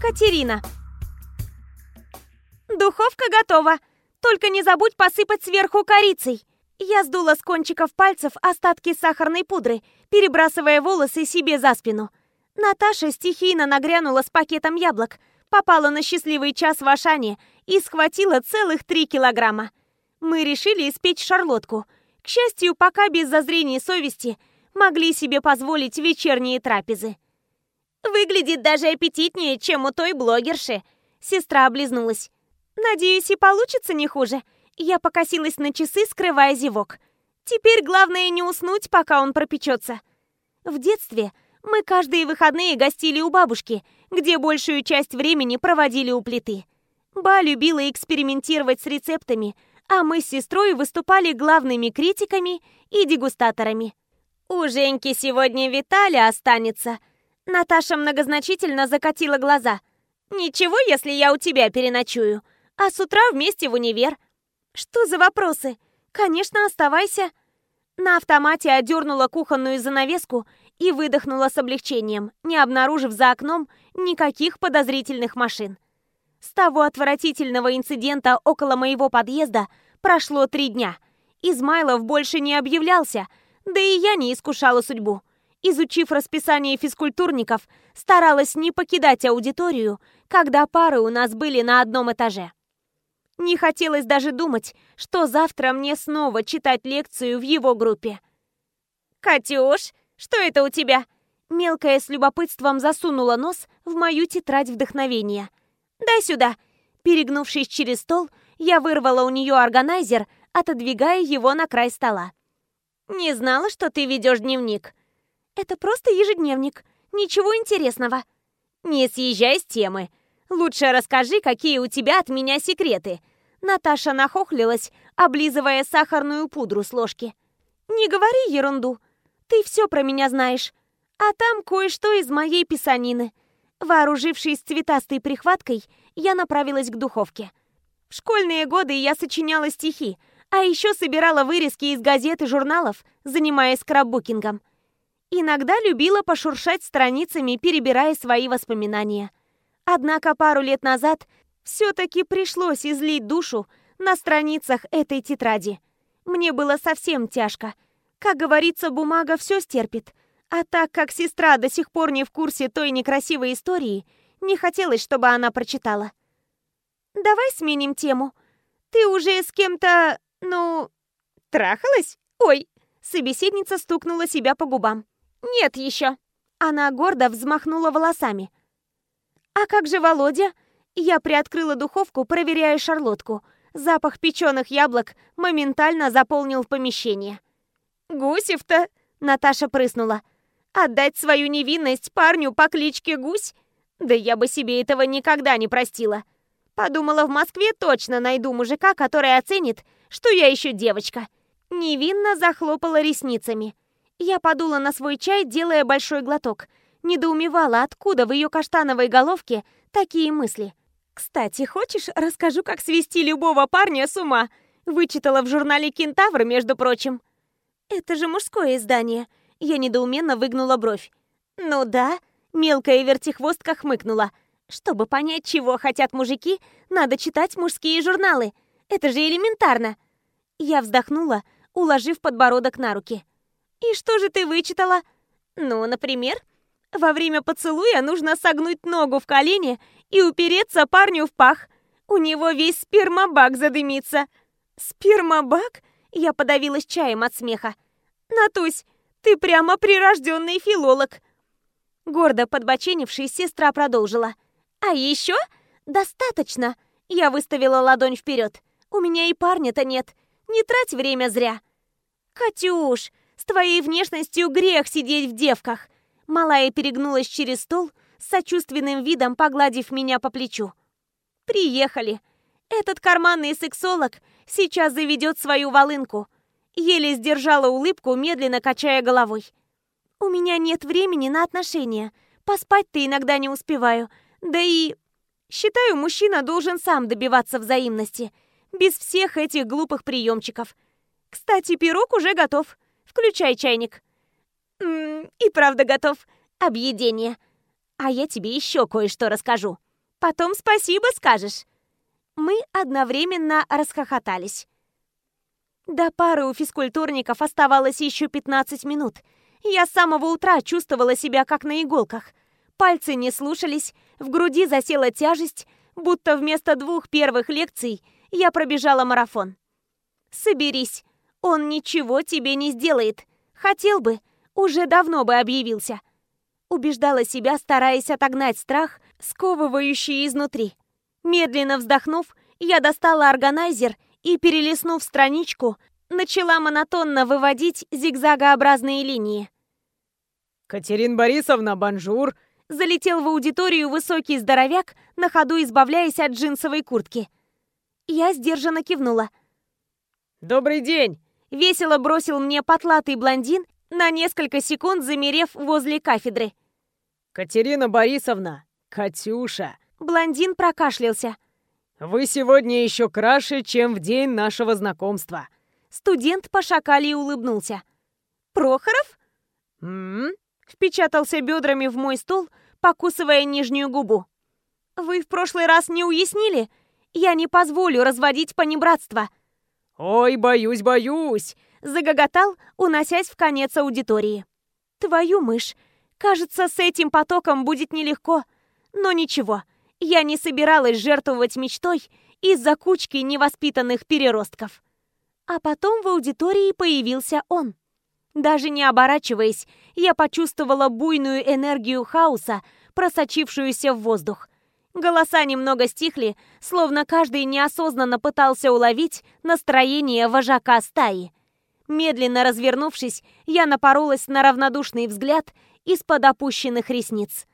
Катерина. Духовка готова. Только не забудь посыпать сверху корицей. Я сдула с кончиков пальцев остатки сахарной пудры, перебрасывая волосы себе за спину. Наташа стихийно нагрянула с пакетом яблок, попала на счастливый час в Ашане и схватила целых три килограмма. Мы решили испечь шарлотку. К счастью, пока без зазрений совести могли себе позволить вечерние трапезы. «Выглядит даже аппетитнее, чем у той блогерши», — сестра облизнулась. «Надеюсь, и получится не хуже». Я покосилась на часы, скрывая зевок. Теперь главное не уснуть, пока он пропечется. В детстве мы каждые выходные гостили у бабушки, где большую часть времени проводили у плиты. Ба любила экспериментировать с рецептами, а мы с сестрой выступали главными критиками и дегустаторами. «У Женьки сегодня Виталя останется». Наташа многозначительно закатила глаза. «Ничего, если я у тебя переночую, а с утра вместе в универ». «Что за вопросы? Конечно, оставайся». На автомате одернула кухонную занавеску и выдохнула с облегчением, не обнаружив за окном никаких подозрительных машин. С того отвратительного инцидента около моего подъезда прошло три дня. Измайлов больше не объявлялся, да и я не искушала судьбу. Изучив расписание физкультурников, старалась не покидать аудиторию, когда пары у нас были на одном этаже. Не хотелось даже думать, что завтра мне снова читать лекцию в его группе. «Катюш, что это у тебя?» Мелкая с любопытством засунула нос в мою тетрадь вдохновения. «Дай сюда!» Перегнувшись через стол, я вырвала у нее органайзер, отодвигая его на край стола. «Не знала, что ты ведешь дневник». «Это просто ежедневник. Ничего интересного». «Не съезжай с темы. Лучше расскажи, какие у тебя от меня секреты». Наташа нахохлилась, облизывая сахарную пудру с ложки. «Не говори ерунду. Ты все про меня знаешь. А там кое-что из моей писанины». Вооружившись цветастой прихваткой, я направилась к духовке. В школьные годы я сочиняла стихи, а еще собирала вырезки из газет и журналов, занимаясь скраббукингом. Иногда любила пошуршать страницами, перебирая свои воспоминания. Однако пару лет назад все-таки пришлось излить душу на страницах этой тетради. Мне было совсем тяжко. Как говорится, бумага все стерпит. А так как сестра до сих пор не в курсе той некрасивой истории, не хотелось, чтобы она прочитала. «Давай сменим тему. Ты уже с кем-то, ну, трахалась? Ой!» Собеседница стукнула себя по губам. «Нет еще». Она гордо взмахнула волосами. «А как же Володя?» Я приоткрыла духовку, проверяя шарлотку. Запах печеных яблок моментально заполнил помещение. «Гусев-то!» — Наташа прыснула. «Отдать свою невинность парню по кличке Гусь? Да я бы себе этого никогда не простила. Подумала, в Москве точно найду мужика, который оценит, что я еще девочка». Невинно захлопала ресницами. Я подула на свой чай, делая большой глоток — недоумевала, откуда в ее каштановой головке такие мысли. «Кстати, хочешь, расскажу, как свести любого парня с ума?» Вычитала в журнале «Кентавр», между прочим. «Это же мужское издание». Я недоуменно выгнула бровь. «Ну да», — мелкая вертихвостка хмыкнула. «Чтобы понять, чего хотят мужики, надо читать мужские журналы. Это же элементарно». Я вздохнула, уложив подбородок на руки. «И что же ты вычитала?» «Ну, например, во время поцелуя нужно согнуть ногу в колени и упереться парню в пах. У него весь спермобак задымится. Спермобак? Я подавилась чаем от смеха. Натусь, ты прямо прирожденный филолог. Гордо подбоченившись, сестра продолжила. А еще достаточно. Я выставила ладонь вперед. У меня и парня-то нет. Не трать время зря. Катюш, твоей внешностью грех сидеть в девках. Малая перегнулась через стол, с сочувственным видом погладив меня по плечу. «Приехали. Этот карманный сексолог сейчас заведет свою волынку». Еле сдержала улыбку, медленно качая головой. «У меня нет времени на отношения. Поспать-то иногда не успеваю. Да и... Считаю, мужчина должен сам добиваться взаимности. Без всех этих глупых приемчиков. Кстати, пирог уже готов. Включай чайник». М -м, и правда готов. Объедение. А я тебе еще кое-что расскажу. Потом спасибо скажешь. Мы одновременно расхохотались. До пары у физкультурников оставалось еще 15 минут. Я с самого утра чувствовала себя как на иголках. Пальцы не слушались, в груди засела тяжесть, будто вместо двух первых лекций я пробежала марафон. «Соберись, он ничего тебе не сделает. Хотел бы, уже давно бы объявился». Убеждала себя, стараясь отогнать страх, сковывающий изнутри. Медленно вздохнув, я достала органайзер и, перелистнув страничку, начала монотонно выводить зигзагообразные линии. «Катерина Борисовна, бонжур!» Залетел в аудиторию высокий здоровяк, на ходу избавляясь от джинсовой куртки. Я сдержанно кивнула. «Добрый день!» Весело бросил мне потлатый блондин, на несколько секунд замерев возле кафедры. «Катерина Борисовна, Катюша!» Блондин прокашлялся. «Вы сегодня еще краше, чем в день нашего знакомства». Студент по шакале улыбнулся. «Прохоров?» «М-м-м?» Впечатался бедрами в мой стол, покусывая нижнюю губу. «Вы в прошлый раз не уяснили? Я не позволю разводить понебратство». «Ой, боюсь, боюсь!» Загоготал, уносясь в конец аудитории. «Твою мышь! Кажется, с этим потоком будет нелегко. Но ничего, я не собиралась жертвовать мечтой из-за кучки невоспитанных переростков. А потом в аудитории появился он. Даже не оборачиваясь, я почувствовала буйную энергию хаоса, просочившуюся в воздух. Голоса немного стихли, словно каждый неосознанно пытался уловить настроение вожака стаи. Медленно развернувшись, я напоролась на равнодушный взгляд из-под опущенных ресниц.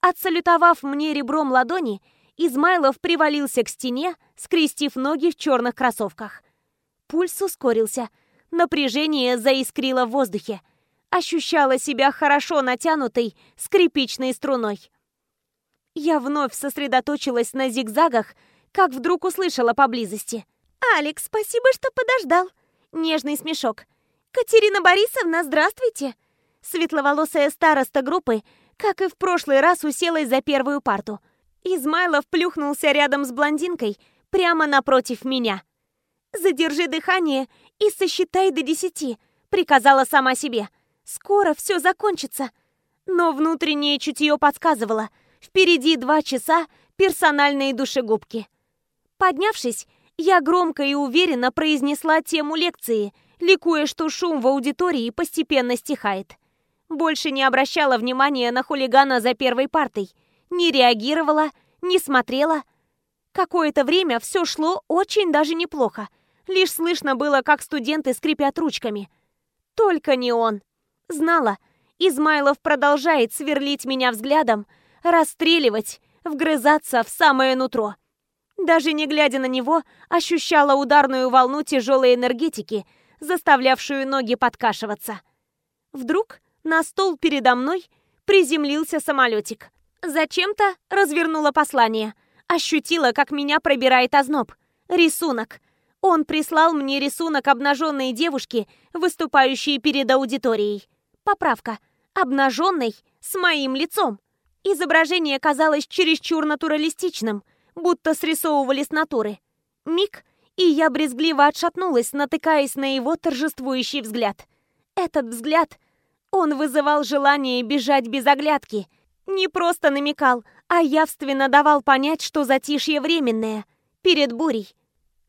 Отсалютовав мне ребром ладони, Измайлов привалился к стене, скрестив ноги в черных кроссовках. Пульс ускорился. Напряжение заискрило в воздухе. Ощущала себя хорошо натянутой скрипичной струной. Я вновь сосредоточилась на зигзагах, как вдруг услышала поблизости. «Алекс, спасибо, что подождал!» Нежный смешок. «Катерина Борисовна, здравствуйте!» Светловолосая староста группы как и в прошлый раз, уселась за первую парту. Измайлов плюхнулся рядом с блондинкой, прямо напротив меня. «Задержи дыхание и сосчитай до десяти», — приказала сама себе. «Скоро все закончится». Но внутреннее чутье подсказывало. Впереди два часа персональные душегубки. Поднявшись, я громко и уверенно произнесла тему лекции, ликуя, что шум в аудитории постепенно стихает. Больше не обращала внимания на хулигана за первой партой. Не реагировала, не смотрела. Какое-то время все шло очень даже неплохо. Лишь слышно было, как студенты скрипят ручками. Только не он. Знала, Измайлов продолжает сверлить меня взглядом, расстреливать, вгрызаться в самое нутро. Даже не глядя на него, ощущала ударную волну тяжелой энергетики, заставлявшую ноги подкашиваться. Вдруг на стол передо мной приземлился самолетик. Зачем-то развернула послание. Ощутила, как меня пробирает озноб. Рисунок. Он прислал мне рисунок обнаженной девушки, выступающей перед аудиторией. Поправка. Обнаженной с моим лицом. Изображение казалось чересчур натуралистичным, будто срисовывали с натуры. Миг, и я брезгливо отшатнулась, натыкаясь на его торжествующий взгляд. Этот взгляд он вызывал желание бежать без оглядки. Не просто намекал, а явственно давал понять, что затишье временное, перед бурей.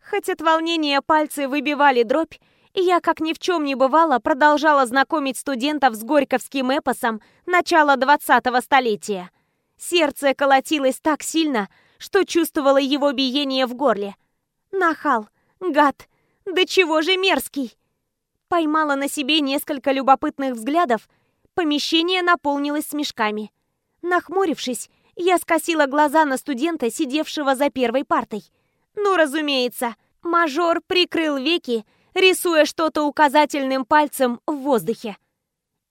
Хоть от волнения пальцы выбивали дробь, я, как ни в чем не бывало, продолжала знакомить студентов с горьковским эпосом начала 20-го столетия. Сердце колотилось так сильно, что чувствовала его биение в горле. Нахал, гад, да чего же мерзкий! Поймала на себе несколько любопытных взглядов. Помещение наполнилось смешками. Нахмурившись, я скосила глаза на студента, сидевшего за первой партой. Ну, разумеется, мажор прикрыл веки, рисуя что-то указательным пальцем в воздухе.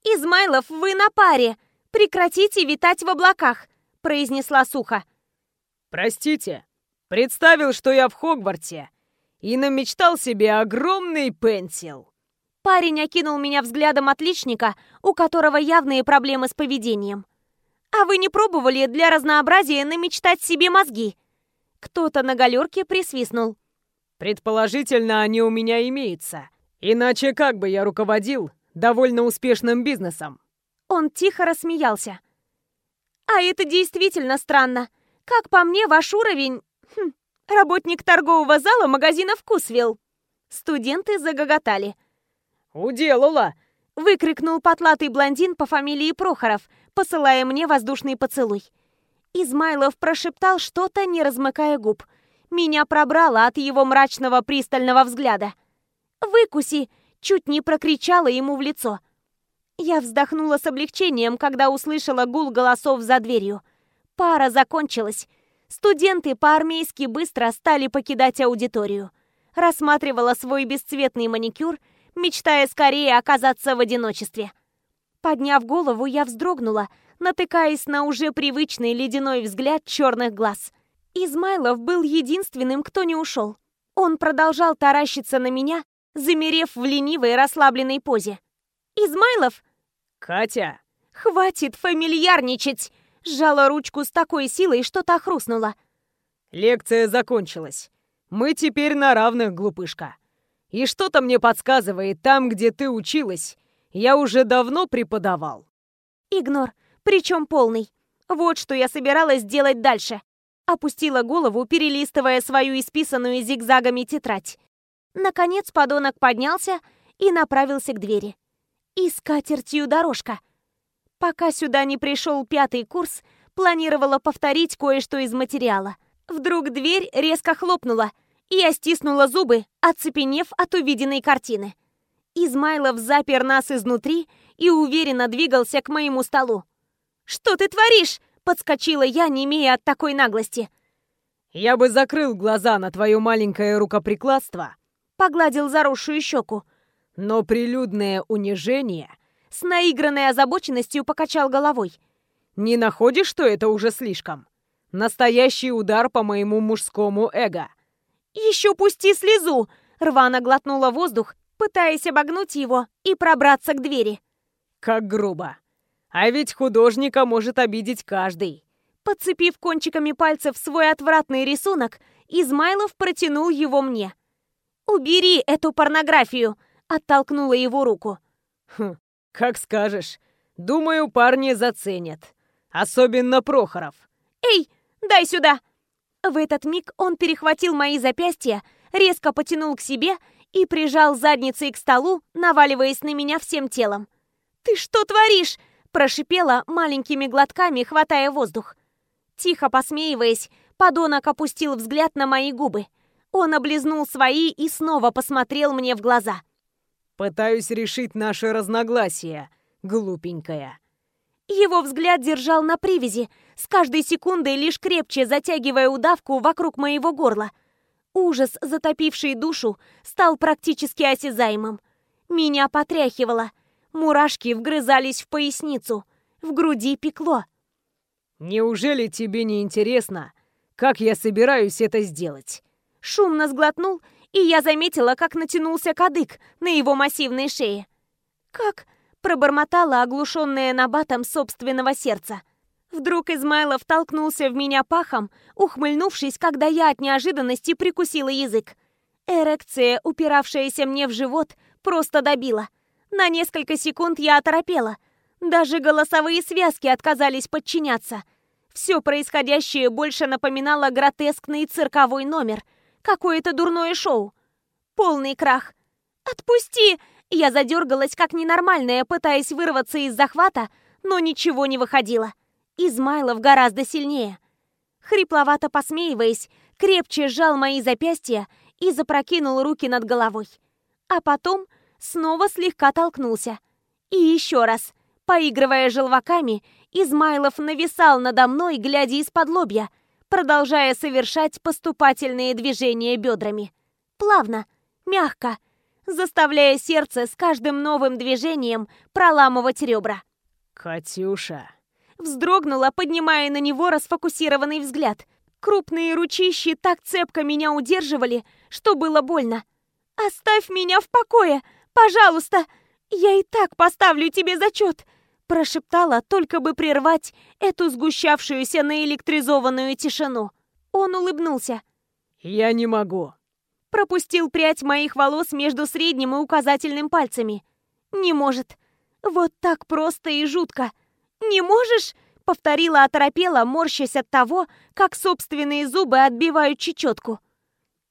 «Измайлов, вы на паре! Прекратите витать в облаках!» произнесла сухо. «Простите, представил, что я в Хогвартсе и намечтал себе огромный пенсил». Парень окинул меня взглядом отличника, у которого явные проблемы с поведением. А вы не пробовали для разнообразия намечтать себе мозги? Кто-то на галерке присвистнул. Предположительно, они у меня имеются. Иначе как бы я руководил довольно успешным бизнесом? Он тихо рассмеялся. А это действительно странно. Как по мне, ваш уровень... Хм, работник торгового зала магазина «Вкусвилл». Студенты загоготали. «Уделала!» — выкрикнул потлатый блондин по фамилии Прохоров, посылая мне воздушный поцелуй. Измайлов прошептал что-то, не размыкая губ. Меня пробрало от его мрачного пристального взгляда. «Выкуси!» — чуть не прокричала ему в лицо. Я вздохнула с облегчением, когда услышала гул голосов за дверью. Пара закончилась. Студенты по-армейски быстро стали покидать аудиторию. Рассматривала свой бесцветный маникюр, мечтая скорее оказаться в одиночестве. Подняв голову, я вздрогнула, натыкаясь на уже привычный ледяной взгляд черных глаз. Измайлов был единственным, кто не ушел. Он продолжал таращиться на меня, замерев в ленивой расслабленной позе. «Измайлов?» «Катя!» «Хватит фамильярничать!» Сжала ручку с такой силой, что та хрустнула. «Лекция закончилась. Мы теперь на равных, глупышка. И что-то мне подсказывает, там, где ты училась, я уже давно преподавал». Игнор, причем полный. Вот что я собиралась делать дальше. Опустила голову, перелистывая свою исписанную зигзагами тетрадь. Наконец подонок поднялся и направился к двери. И с катертью дорожка. Пока сюда не пришел пятый курс, планировала повторить кое-что из материала. Вдруг дверь резко хлопнула, и я стиснула зубы, оцепенев от увиденной картины. Измайлов запер нас изнутри и уверенно двигался к моему столу. «Что ты творишь?» — подскочила я, не имея от такой наглости. «Я бы закрыл глаза на твое маленькое рукоприкладство», — погладил заросшую щеку. «Но прилюдное унижение...» С наигранной озабоченностью покачал головой. «Не находишь, что это уже слишком? Настоящий удар по моему мужскому эго». «Еще пусти слезу!» Рвано глотнула воздух, пытаясь обогнуть его и пробраться к двери. «Как грубо! А ведь художника может обидеть каждый!» Подцепив кончиками пальцев свой отвратный рисунок, Измайлов протянул его мне. «Убери эту порнографию!» — оттолкнула его руку. «Хм, как скажешь. Думаю, парни заценят. Особенно Прохоров». «Эй, дай сюда!» В этот миг он перехватил мои запястья, резко потянул к себе и прижал задницей к столу, наваливаясь на меня всем телом. «Ты что творишь?» – прошипела маленькими глотками, хватая воздух. Тихо посмеиваясь, подонок опустил взгляд на мои губы. Он облизнул свои и снова посмотрел мне в глаза. «Пытаюсь решить наши разногласия, глупенькая». Его взгляд держал на привязи, с каждой секундой лишь крепче затягивая удавку вокруг моего горла. Ужас, затопивший душу, стал практически осязаемым. Меня потряхивало. Мурашки вгрызались в поясницу. В груди пекло. «Неужели тебе не интересно, как я собираюсь это сделать?» Шумно сглотнул, и я заметила, как натянулся кадык на его массивной шее. «Как?» пробормотала оглушенная набатом собственного сердца. Вдруг Измайлов толкнулся в меня пахом, ухмыльнувшись, когда я от неожиданности прикусила язык. Эрекция, упиравшаяся мне в живот, просто добила. На несколько секунд я оторопела. Даже голосовые связки отказались подчиняться. Все происходящее больше напоминало гротескный цирковой номер. Какое-то дурное шоу. Полный крах. «Отпусти!» Я задергалась как ненормальная, пытаясь вырваться из захвата, но ничего не выходило. Измайлов гораздо сильнее. Хрипловато посмеиваясь, крепче сжал мои запястья и запрокинул руки над головой. А потом снова слегка толкнулся. И еще раз, поигрывая желваками, Измайлов нависал надо мной, глядя из-под лобья, продолжая совершать поступательные движения бедрами. Плавно, мягко, заставляя сердце с каждым новым движением проламывать ребра. «Катюша!» Вздрогнула, поднимая на него расфокусированный взгляд. Крупные ручищи так цепко меня удерживали, что было больно. «Оставь меня в покое! Пожалуйста! Я и так поставлю тебе зачет! Прошептала, только бы прервать эту сгущавшуюся наэлектризованную тишину. Он улыбнулся. «Я не могу». Пропустил прядь моих волос между средним и указательным пальцами. «Не может. Вот так просто и жутко. Не можешь?» Повторила оторопела, морщась от того, как собственные зубы отбивают чечетку.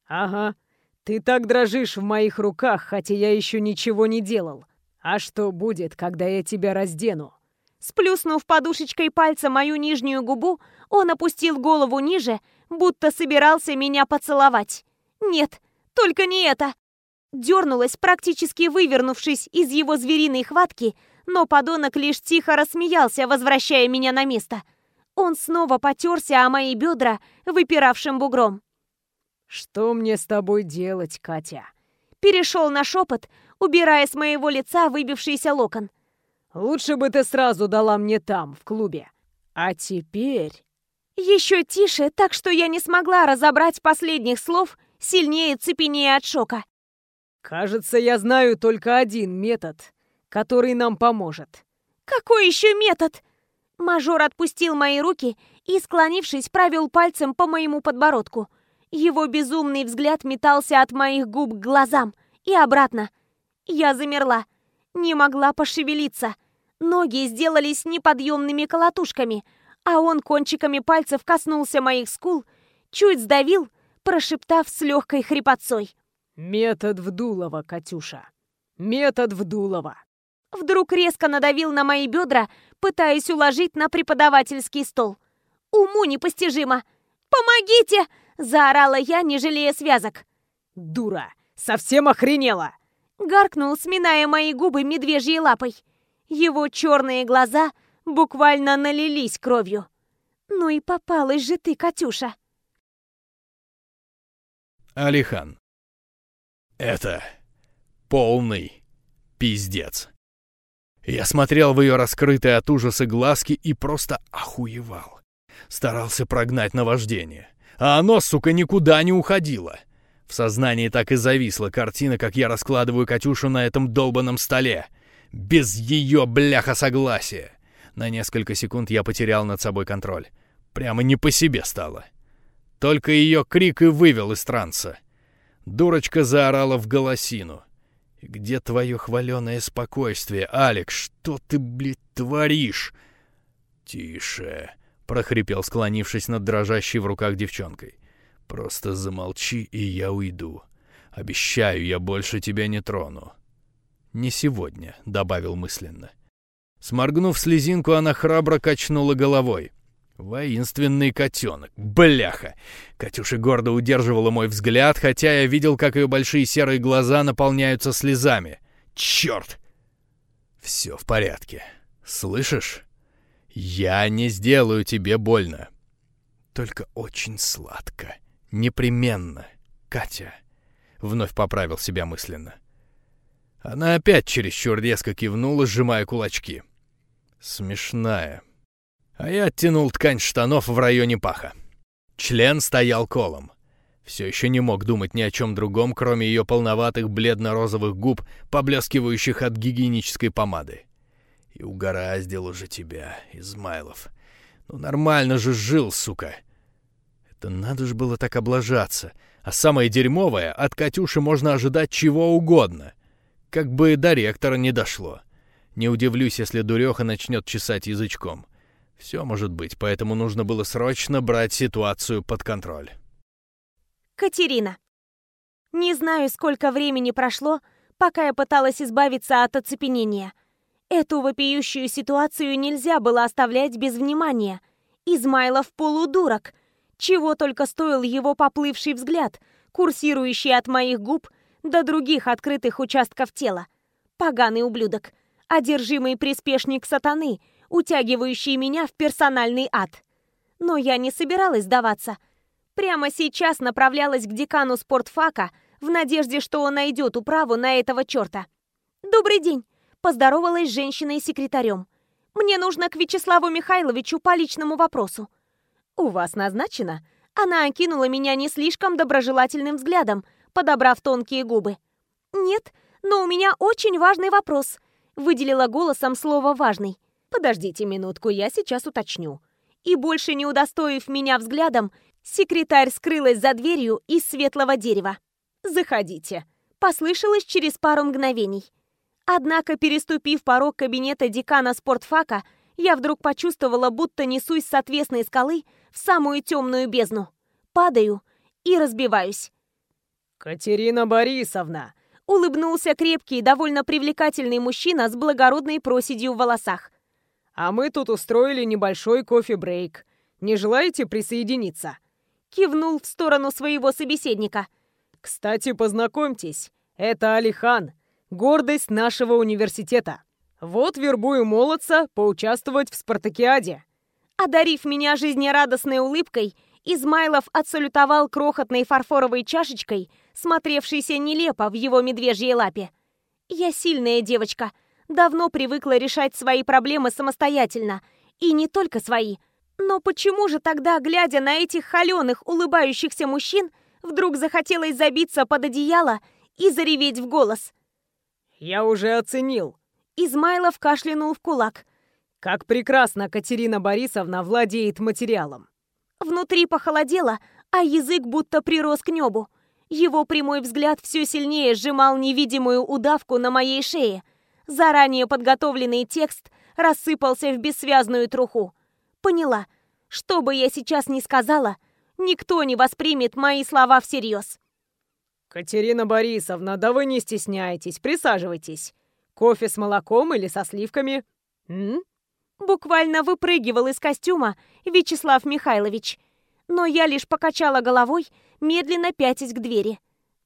«Ага, ты так дрожишь в моих руках, хотя я еще ничего не делал. А что будет, когда я тебя раздену?» Сплюснув подушечкой пальца мою нижнюю губу, он опустил голову ниже, будто собирался меня поцеловать. «Нет, только не это!» Дернулась, практически вывернувшись из его звериной хватки, но подонок лишь тихо рассмеялся, возвращая меня на место. Он снова потерся о мои бедра, выпиравшим бугром. «Что мне с тобой делать, Катя?» Перешел на шепот, убирая с моего лица выбившийся локон. «Лучше бы ты сразу дала мне там, в клубе. А теперь...» Еще тише, так что я не смогла разобрать последних слов, сильнее цепенея от шока. «Кажется, я знаю только один метод, который нам поможет». «Какой еще метод?» Мажор отпустил мои руки и, склонившись, провел пальцем по моему подбородку. Его безумный взгляд метался от моих губ к глазам и обратно. Я замерла, не могла пошевелиться. Ноги сделались неподъемными колотушками, а он кончиками пальцев коснулся моих скул, чуть сдавил, прошептав с легкой хрипотцой. «Метод Вдулова, Катюша. Метод Вдулова». Вдруг резко надавил на мои бедра, пытаясь уложить на преподавательский стол. Уму непостижимо. «Помогите!» – заорала я, не жалея связок. «Дура! Совсем охренела!» Гаркнул, сминая мои губы медвежьей лапой. Его черные глаза буквально налились кровью. «Ну и попалась же ты, Катюша!» Алихан. Это полный пиздец. Я смотрел в ее раскрытые от ужаса глазки и просто охуевал. Старался прогнать наваждение. А оно, сука, никуда не уходило. В сознании так и зависла картина, как я раскладываю Катюшу на этом долбанном столе. Без ее бляха согласия. На несколько секунд я потерял над собой контроль. Прямо не по себе стало. Только ее крик и вывел из транса. Дурочка заорала в голосину. «Где твое хваленое спокойствие, Алекс? Что ты, блядь, творишь?» «Тише», — прохрипел, склонившись над дрожащей в руках девчонкой. «Просто замолчи, и я уйду. Обещаю, я больше тебя не трону». «Не сегодня», — добавил мысленно. Сморгнув слезинку, она храбро качнула головой. Воинственный котенок. Бляха! Катюша гордо удерживала мой взгляд, хотя я видел, как ее большие серые глаза наполняются слезами. Черт! Все в порядке. Слышишь? Я не сделаю тебе больно. Только очень сладко. Непременно. Катя. Вновь поправил себя мысленно. Она опять чересчур резко кивнула, сжимая кулачки. Смешная. А я оттянул ткань штанов в районе паха. Член стоял колом. Все еще не мог думать ни о чем другом, кроме ее полноватых бледно-розовых губ, поблескивающих от гигиенической помады. И угораздил уже тебя, Измайлов. Ну нормально же жил, сука. Это надо же было так облажаться. А самое дерьмовое, от Катюши можно ожидать чего угодно. Как бы до ректора не дошло. Не удивлюсь, если дуреха начнет чесать язычком. Все может быть, поэтому нужно было срочно брать ситуацию под контроль. Катерина. Не знаю, сколько времени прошло, пока я пыталась избавиться от оцепенения. Эту вопиющую ситуацию нельзя было оставлять без внимания. Измайлов полудурок. Чего только стоил его поплывший взгляд, курсирующий от моих губ до других открытых участков тела. Поганый ублюдок. Одержимый приспешник сатаны — утягивающий меня в персональный ад. Но я не собиралась сдаваться. Прямо сейчас направлялась к декану спортфака в надежде, что он найдет управу на этого черта. «Добрый день!» – поздоровалась с женщиной-секретарем. «Мне нужно к Вячеславу Михайловичу по личному вопросу». «У вас назначено?» Она окинула меня не слишком доброжелательным взглядом, подобрав тонкие губы. «Нет, но у меня очень важный вопрос», – выделила голосом слово «важный». Подождите минутку, я сейчас уточню. И больше не удостоив меня взглядом, секретарь скрылась за дверью из светлого дерева. «Заходите», — послышалось через пару мгновений. Однако, переступив порог кабинета декана спортфака, я вдруг почувствовала, будто несусь с отвесной скалы в самую темную бездну. Падаю и разбиваюсь. «Катерина Борисовна!» — улыбнулся крепкий, довольно привлекательный мужчина с благородной проседью в волосах. «А мы тут устроили небольшой кофе-брейк. Не желаете присоединиться?» Кивнул в сторону своего собеседника. «Кстати, познакомьтесь, это Алихан, гордость нашего университета. Вот вербую молодца поучаствовать в спартакиаде». Одарив меня жизнерадостной улыбкой, Измайлов отсалютовал крохотной фарфоровой чашечкой, смотревшейся нелепо в его медвежьей лапе. «Я сильная девочка, давно привыкла решать свои проблемы самостоятельно, и не только свои. Но почему же тогда, глядя на этих холеных, улыбающихся мужчин, вдруг захотелось забиться под одеяло и зареветь в голос?» «Я уже оценил». Измайлов кашлянул в кулак. «Как прекрасно Катерина Борисовна владеет материалом. Внутри похолодело, а язык будто прирос к небу. Его прямой взгляд все сильнее сжимал невидимую удавку на моей шее. Заранее подготовленный текст рассыпался в бессвязную труху. Поняла, что бы я сейчас ни сказала, никто не воспримет мои слова всерьез. «Катерина Борисовна, да вы не стесняйтесь, присаживайтесь. Кофе с молоком или со сливками?» М? Буквально выпрыгивал из костюма Вячеслав Михайлович. Но я лишь покачала головой, медленно пятясь к двери.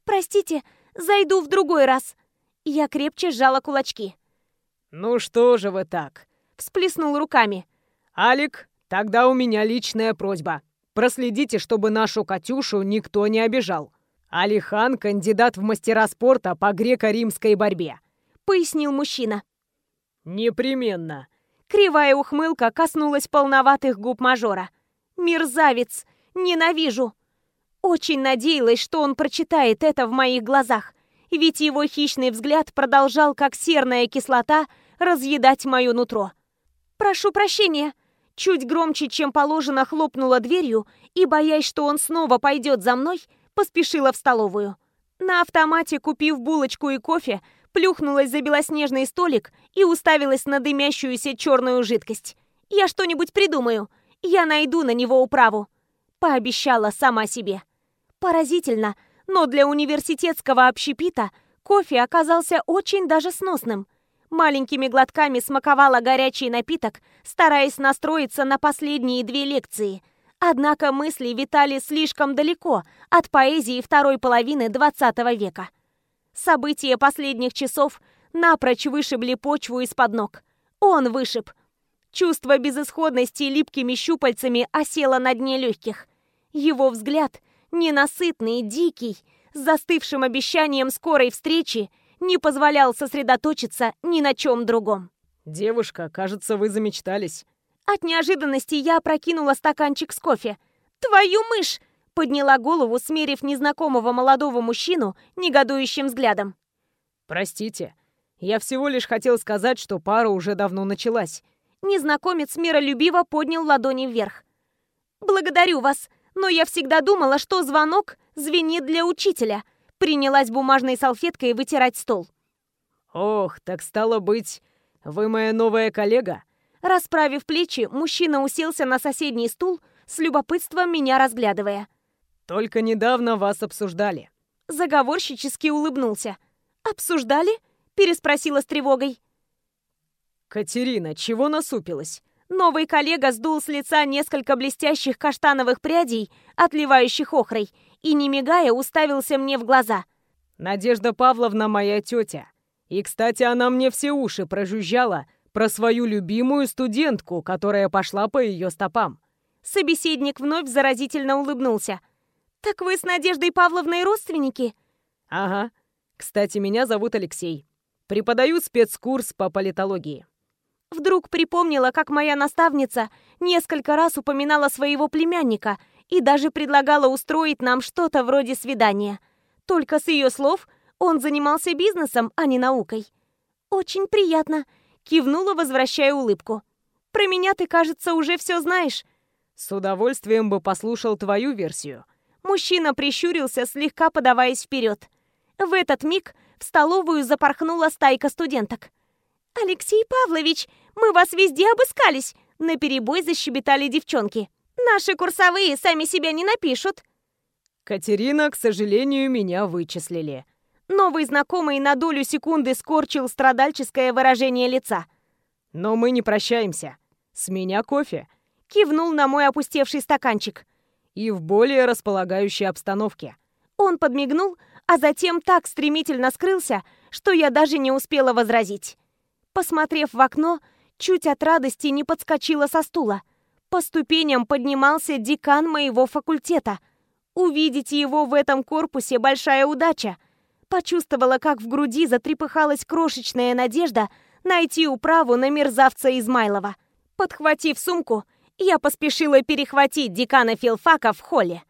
«Простите, зайду в другой раз». Я крепче сжала кулачки. «Ну что же вы так?» Всплеснул руками. «Алик, тогда у меня личная просьба. Проследите, чтобы нашу Катюшу никто не обижал. Алихан – кандидат в мастера спорта по греко-римской борьбе», – пояснил мужчина. «Непременно», Кривая ухмылка коснулась полноватых губ мажора. «Мерзавец! Ненавижу!» Очень надеялась, что он прочитает это в моих глазах, ведь его хищный взгляд продолжал, как серная кислота, разъедать мое нутро. «Прошу прощения!» Чуть громче, чем положено, хлопнула дверью и, боясь, что он снова пойдет за мной, поспешила в столовую. На автомате, купив булочку и кофе, плюхнулась за белоснежный столик и уставилась на дымящуюся черную жидкость. «Я что-нибудь придумаю. Я найду на него управу», — пообещала сама себе. Поразительно, но для университетского общепита кофе оказался очень даже сносным. Маленькими глотками смаковала горячий напиток, стараясь настроиться на последние две лекции. Однако мысли витали слишком далеко от поэзии второй половины XX века. События последних часов напрочь вышибли почву из-под ног. Он вышиб. Чувство безысходности липкими щупальцами осело на дне легких. Его взгляд, ненасытный, дикий, с застывшим обещанием скорой встречи, не позволял сосредоточиться ни на чем другом. «Девушка, кажется, вы замечтались». От неожиданности я опрокинула стаканчик с кофе. «Твою мышь!» Подняла голову, смерив незнакомого молодого мужчину негодующим взглядом. «Простите, я всего лишь хотел сказать, что пара уже давно началась». Незнакомец миролюбиво поднял ладони вверх. «Благодарю вас, но я всегда думала, что звонок звенит для учителя». Принялась бумажной салфеткой вытирать стол. «Ох, так стало быть, вы моя новая коллега?» Расправив плечи, мужчина уселся на соседний стул, с любопытством меня разглядывая. Только недавно вас обсуждали. Заговорщически улыбнулся. Обсуждали? Переспросила с тревогой. Катерина, чего насупилась? Новый коллега сдул с лица несколько блестящих каштановых прядей, отливающих охрой, и, не мигая, уставился мне в глаза. «Надежда Павловна моя тетя. И, кстати, она мне все уши прожужжала про свою любимую студентку, которая пошла по ее стопам». Собеседник вновь заразительно улыбнулся – «Так вы с Надеждой Павловной родственники?» «Ага. Кстати, меня зовут Алексей. Преподаю спецкурс по политологии». Вдруг припомнила, как моя наставница несколько раз упоминала своего племянника и даже предлагала устроить нам что-то вроде свидания. Только с ее слов он занимался бизнесом, а не наукой. «Очень приятно», — кивнула, возвращая улыбку. Про меня ты, кажется, уже все знаешь». «С удовольствием бы послушал твою версию». Мужчина прищурился, слегка подаваясь вперед. В этот миг в столовую запорхнула стайка студенток. «Алексей Павлович, мы вас везде обыскались!» Наперебой защебетали девчонки. «Наши курсовые сами себя не напишут!» «Катерина, к сожалению, меня вычислили». Новый знакомый на долю секунды скорчил страдальческое выражение лица. «Но мы не прощаемся. С меня кофе». Кивнул на мой опустевший стаканчик. «И в более располагающей обстановке». Он подмигнул, а затем так стремительно скрылся, что я даже не успела возразить. Посмотрев в окно, чуть от радости не подскочила со стула. По ступеням поднимался декан моего факультета. Увидеть его в этом корпусе – большая удача. Почувствовала, как в груди затрепыхалась крошечная надежда найти управу на мерзавца Измайлова. Подхватив сумку, я поспешила перехватить декана филфака в холле.